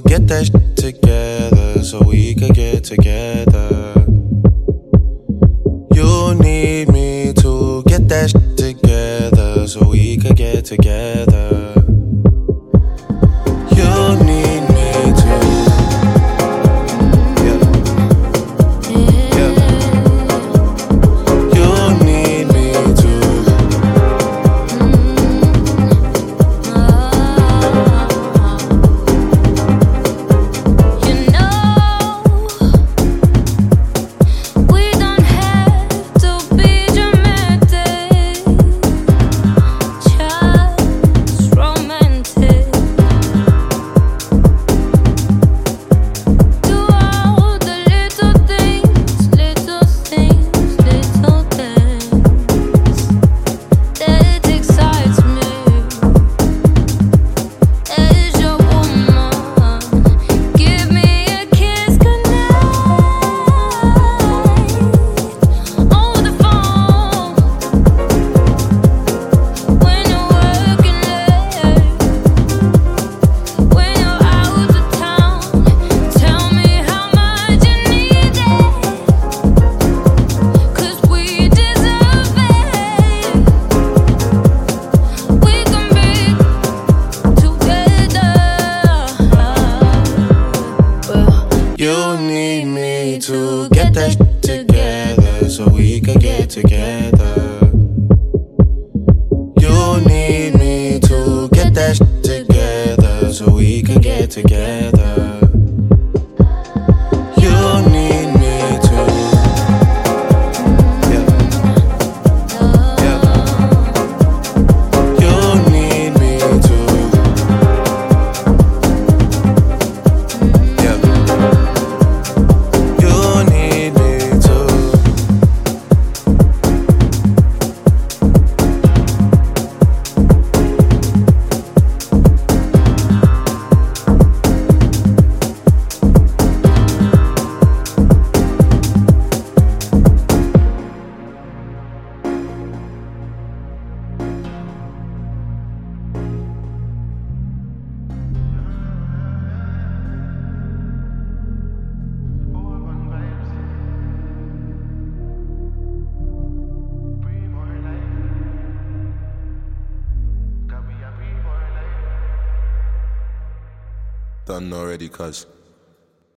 get that shit together so we could get together. You need me to get that shit together so we could get together. You need me to get that together so we can get together. You need me to get that together so we can get together. Done already, cuz.